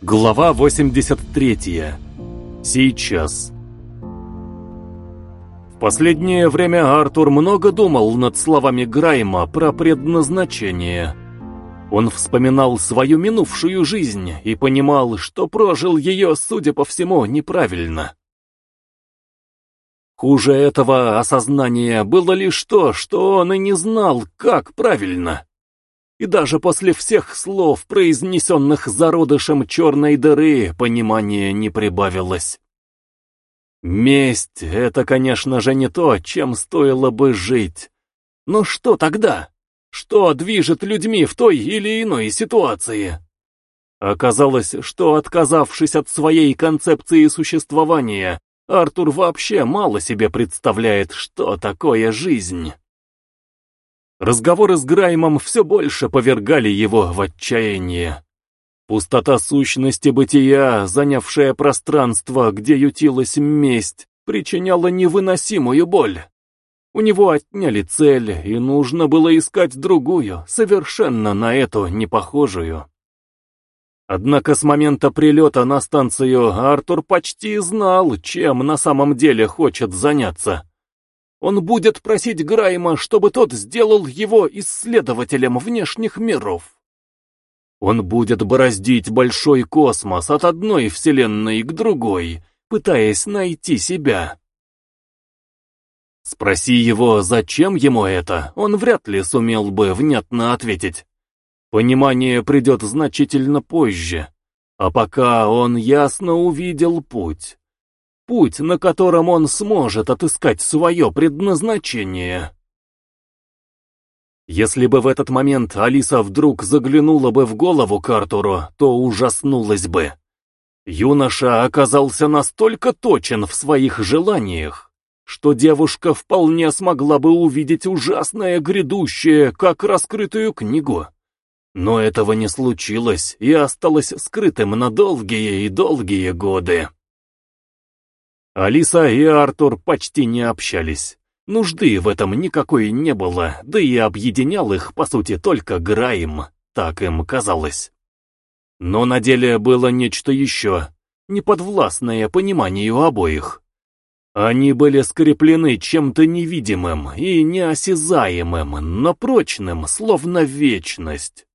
Глава 83. Сейчас. В последнее время Артур много думал над словами Грайма про предназначение. Он вспоминал свою минувшую жизнь и понимал, что прожил ее, судя по всему, неправильно. Хуже этого осознания было лишь то, что он и не знал, как правильно и даже после всех слов, произнесенных зародышем черной дыры, понимания не прибавилось. Месть — это, конечно же, не то, чем стоило бы жить. Но что тогда? Что движет людьми в той или иной ситуации? Оказалось, что, отказавшись от своей концепции существования, Артур вообще мало себе представляет, что такое жизнь. Разговоры с Граймом все больше повергали его в отчаяние. Пустота сущности бытия, занявшая пространство, где ютилась месть, причиняла невыносимую боль. У него отняли цель, и нужно было искать другую, совершенно на эту непохожую. Однако с момента прилета на станцию Артур почти знал, чем на самом деле хочет заняться. Он будет просить Грайма, чтобы тот сделал его исследователем внешних миров. Он будет бороздить большой космос от одной вселенной к другой, пытаясь найти себя. Спроси его, зачем ему это, он вряд ли сумел бы внятно ответить. Понимание придет значительно позже, а пока он ясно увидел путь путь, на котором он сможет отыскать свое предназначение. Если бы в этот момент Алиса вдруг заглянула бы в голову к Артуру, то ужаснулась бы. Юноша оказался настолько точен в своих желаниях, что девушка вполне смогла бы увидеть ужасное грядущее, как раскрытую книгу. Но этого не случилось и осталось скрытым на долгие и долгие годы. Алиса и Артур почти не общались. Нужды в этом никакой не было, да и объединял их, по сути, только Граем, так им казалось. Но на деле было нечто еще, неподвластное пониманию обоих. Они были скреплены чем-то невидимым и неосязаемым, но прочным, словно вечность.